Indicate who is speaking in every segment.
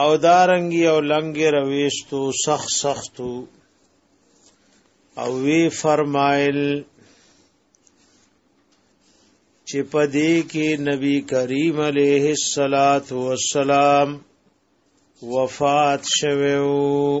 Speaker 1: او دارنګي او لنګ رويشتو سخ سختو او وی فرمایل چې پدې کې نبی کریم علیه الصلاۃ والسلام وفات شوو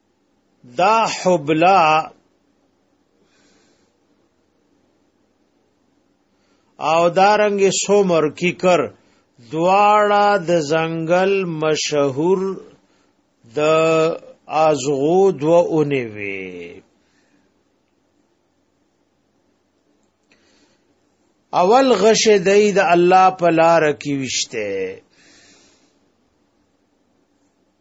Speaker 1: دا حبلا او دارنګ سومر کی کر دواړه د زنګل مشهور د ازغو دو اونې وی اول غش دی د الله په لار کې وشته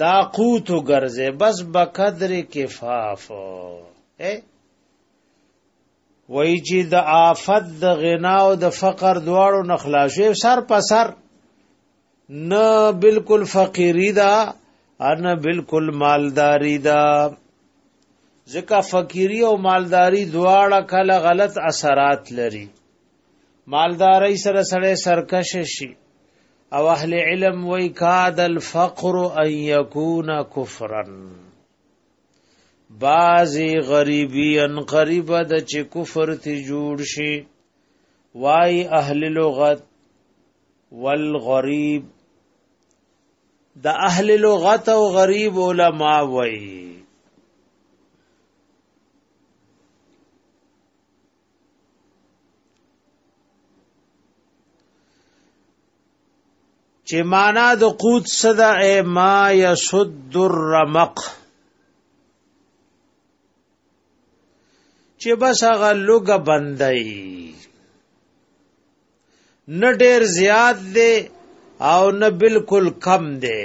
Speaker 1: دا قوت ګرځه بس بقدر کفاف اے وای چې د آفت د غنا او د فقر دواړو نخلاصې سر په سر نه بالکل فقيري دا ان بالکل مالداري دا ځکه فقيري او مالداري دواړه کله غلط اثرات لري مالداري سره سره سرکش شي او اهل علم وای کاد الفقر ان يكون كفرا بازي غريبي ان قريب د چې کفر ته جوړ شي وای اهل لغت والغریب د اهل لغت او غریب علما وای چې معنا د قوت صدا اے ما یسد الرمق چې بس هغه لوګ بندای نه ډیر زیات دی او نه بالکل کم دی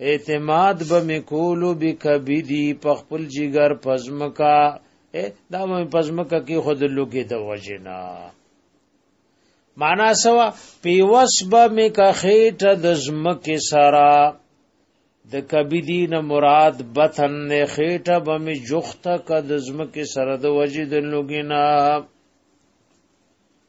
Speaker 1: اعتماد به میکولو بکبدی په خپل جګر پزمکا دا مې پزمکا کې خود لوګي د وجنا معنا سوا پیوس به مې کا خېټه د زمکه سرا د کبدی نه مراد بطن نه خېټه به مې جوخته کا د زمکه سره د وجې د لوګي نه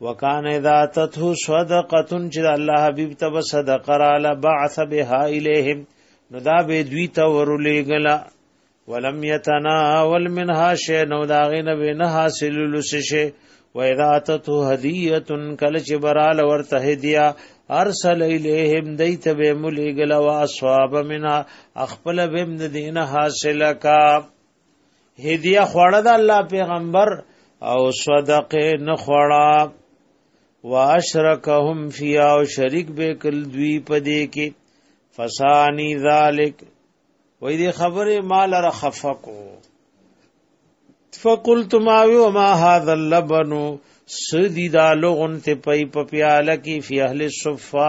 Speaker 1: وکان اذا تته صدقه چې الله حبيب تب صدقه را لبعث بها اليهم نو دا به دوی ته ورولېګل ولم يتناول منها شيء نو دا غنه به نه حاصل لسشه و اذا تته هديه کل چې برال ورته هديه ارسل الیهم دیت به ملګل وا اصحاب منا اخپل بهم دینه حاصل کا هدیه خوړه د الله پیغمبر او صدقه نه خوړه واشرکهم فی او شریک به کل دوی پدې کې فسانی ذالک وې دې خبره مال را خفقو فقلت ما وما هذا اللبن سدی دا لغن ته پي په پیاله کې فی اهل الصفه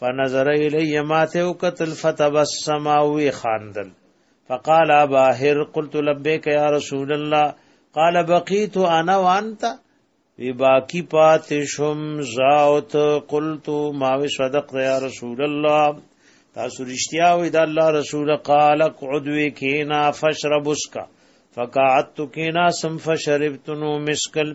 Speaker 1: فنظر الی ما ته وکتل فتبسم او خاندل فقال ابا هر قلت لبیک یا رسول الله قال بقیت انا وانت وی باقی پات شم زاوت قلت ما صدق یا رسول الله تاسو رښتیا وی دا الله رسول قال قعد وی کینا فشرب اسکا فقعدت کینا سم فشربت نو مسکل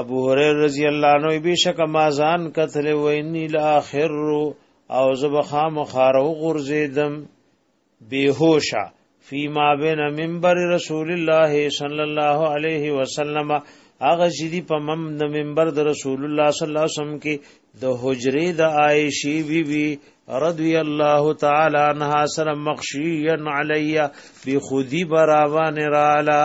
Speaker 1: ابو هريره رضی الله عنه بشک ما ځان قتل ویني لاخر او زبخا مخارو غرزیدم بیهوشا فيما بين منبر رسول الله صلى الله عليه وسلم هغه چې دی په مم د منبر د رسول الله صلی الله علیه وسلم کې د حجرې د عائشې بی بی رضی الله تعالی عنها سره مخشیا علی بخودی براوان رالا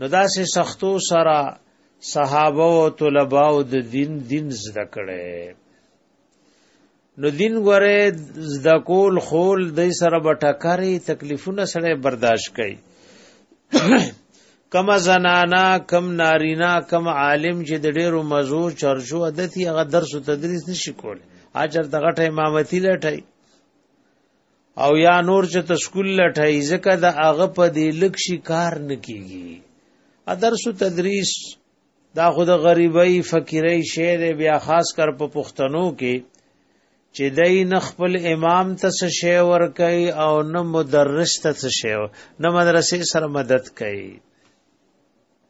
Speaker 1: نو داسې سختو سره صحابه او طلبه او د دین دین زده کړي نو دین غره زده کول خول د سره بټکاري تکلیفونه سره برداشت کړي کما زنانا کم نارینا کم عالم چې د ډیرو مزو چرچو عادتي هغه درس او تدریس نشي کول اجر دغه ټه امامتي لټای او یا نور چې تشکل لټای ځکه د هغه په دې لک شي کار نکېږي ادرس تدریس دا خود غریبی فقیری شعر بیا خاص کر په پښتنو کې چې دای نه خپل امام ته څه شی ور کوي او نه مدرس ته څه شی نه مدرسې سره مدد کوي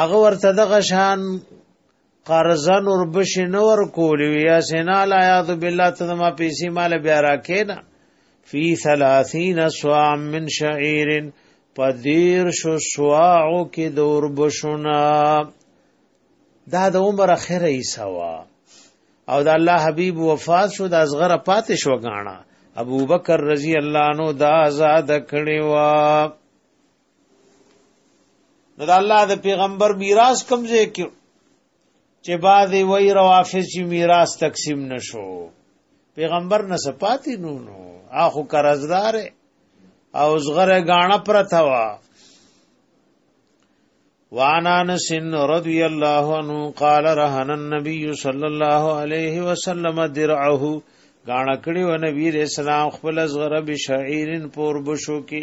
Speaker 1: هغه ورته دغه شان قرضن اور بش نور کولی یا سینا لا یاد بالله ته ما پیسې مال بیا راکې نه فی 30 سوا من شعیر پدیر شو سواعو کې دور بشنا دا د عمر اخره ای سوا او د الله حبیب وفات شو د اصغر پاتې شو غاڼه ابو بکر رضی الله عنه دا آزاد کړي وا نو د الله د پیغمبر میراث کوم ځای کې چې بعد وی روافض چې میراث تقسیم نشو پیغمبر نه سپاتی نو نو اخو قرضدار او زغره غاڼه پرتا وا وانا نسن رضی الله عنه قال رهن النبي صلى الله عليه وسلم درعه غاڼه کړي و نبی رسول الله خپل زغره بشعيرن پور بشو کې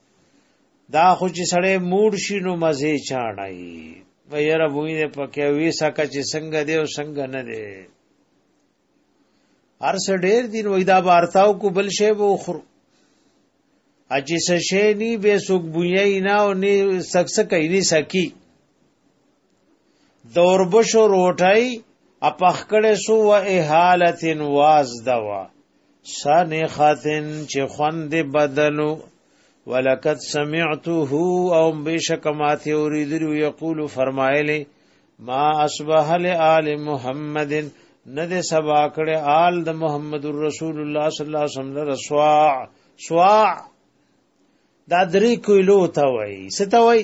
Speaker 1: دا خو چې سړی موړ شي نو مزه چاړای ویره وې نه پکې وې سکه چې څنګه دی او څنګه نه دی هر څه ډېر دین وې دا بارتاو کو بل شی وو خر اجي سشي ني به سوق بوي نه او ني سکسکې ني سکی د اوربشو روټۍ اپخ کړې سو و اهالتن واز دوا سنختن چې خوند بدلو ولقد سمعته او بشک ما تیوریدل یقول فرمایلی ما اصبح لآل محمد نه د سبا کړه آل د محمد رسول الله صلی الله علیه وسلم رسوا سوا دا درې کویلو ته وای ستوي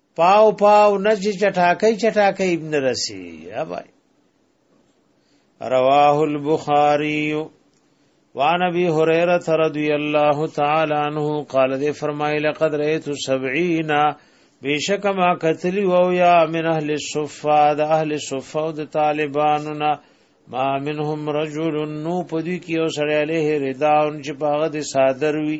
Speaker 1: پاو پاو نه چې چټاکۍ چټاکۍ ابن رسی ابای رواه البخاری وعن ابي هريره رضي الله تعالى عنه قال دي فرمای لقد رأيت 70 بیشک ما قتلی او یا من اهل الصفه د اهل الصفه او د طالبانو نه ما منهم رجل نو پدوی کې او سړی له رداون چې پاغه د صادر وی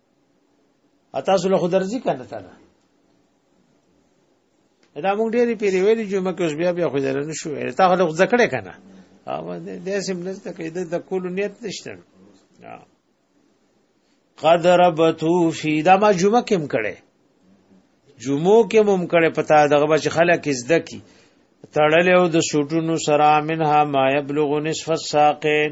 Speaker 1: اته سره خو درځي کنه تا دا دا موږ ډېری پیری ویلې چې مکه اوس بیا بیا خو درنه نه شو تا خو ځکه کړه کنه او دې سم نشته کې د کول نیت نشته قد ربتو فی دا ما جمعه کم کړي جمعو کې مم کړي پتا دغه بچ خلک زده کی تړلې او د سوټونو سره منها ما یبلغ نصف الساقین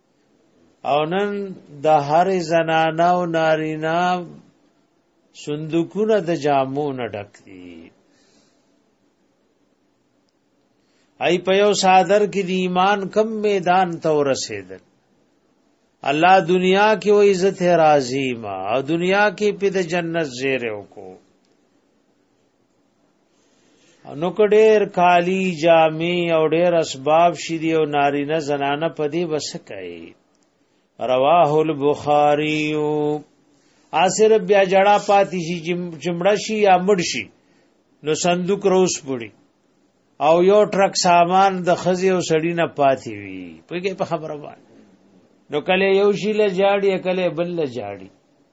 Speaker 1: او نن د هر زنانه او نارینا صندوقونه د جامو نه ډک دي ای په یو صادر کې د ایمان کم میدان ته ورسېدل الله دنیا کې و عزت راضی ما او دنیا کې په د جنت زیره وکړو نو کډیر کالی جامع او ډیر اسباب شری او نارینه زنانه پدی بس کئ رواه البخاری اثر بیا جڑا پاتی شي جمړه شي یا مړ شي نو صندوق روس پړي او یو ټرک سامان د خزي او سړی نه پاتې وي په کې په خبره باندې نو کله یو شي له جاړي کله بل له جاړي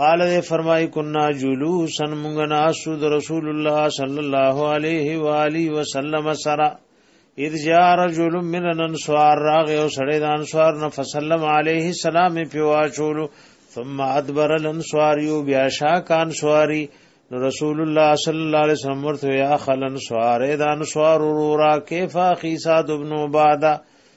Speaker 1: قال دې فرمای کنا جلوسا مونږ ناسو د رسول الله صلی الله علیه و آله وسلم سره اذ جاء رجل من الانصار راغ یو سړی د انصار نه فسلم علیه السلام په واچول ثم ادبر الانصار یو بیا شاکان سواری نو رسول الله صلی الله علیه وسلم ورته یا خلن سواره د انصار ورا کیفا خیساد ابن عباده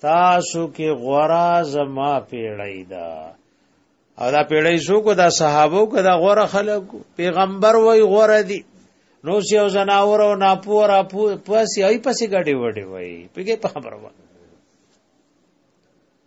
Speaker 1: تاسو کې غورا زما پیړی دا او دا پیړی شو کو دا صحابو کو دا غورا خلق پیغمبر وای غورا دی نو سی او زناور او ناپور اپو پس ای پسې غړي وړي وای پیګه په خبره وای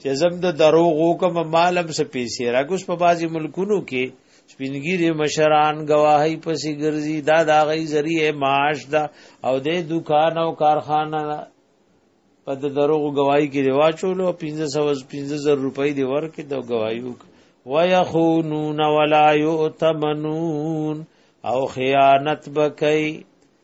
Speaker 1: چې زم د دروغو کوم مالم څه پیسې راګوس په بازي ملکونو کې سپینګیری مشران گواهی پسې ګرځي دا دا غي ذریعہ معاش دا او د دکان او کارخانه په د دروغو گواہی کې دی واچولو 1550 روپۍ دی ورکې د گواہی وک ويخونون ولا يؤتمنون او خیانت بکئی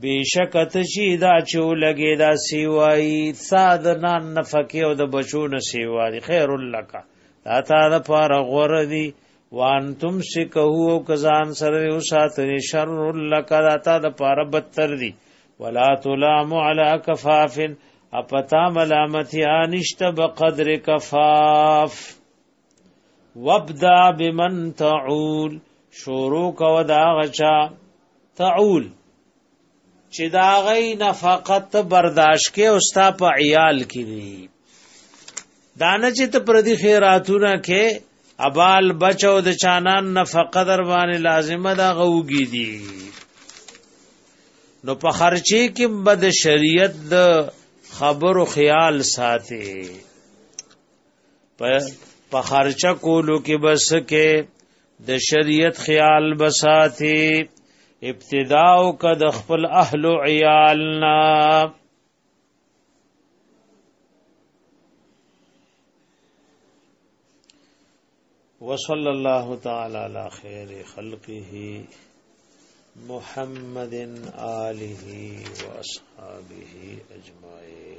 Speaker 1: بیشک ته چی دا چو لګی دا سیوای ساد نان نفقه او د بچو نه سیوا دی خیر لک دا تا د پار غور دی وانتم سکه او کزان سره او ساتن شر لک دا تا د پار بدتر دی ولا تلام علی کفاف اپتا ملامتی انشت بقدر کفاف وابدا بمن تعول شروع کو دا غچا تعول چې دا غي نفقت برداشت کې او ستا په عیال کې دي دانه چې ته پر دې خیراتونه کې ابال بچو د چانان نفقه در باندې لازمه دا غوږی دي نو په خرچي کې بد شریعت د خبرو خیال ساتي په خرچه کولو کې بس کې د شریعت خیال بساتی ابتداء او کد خپل اهل او عیالنا وصلى الله تعالى على خير خلقه محمد آله وأصحابه أجمعين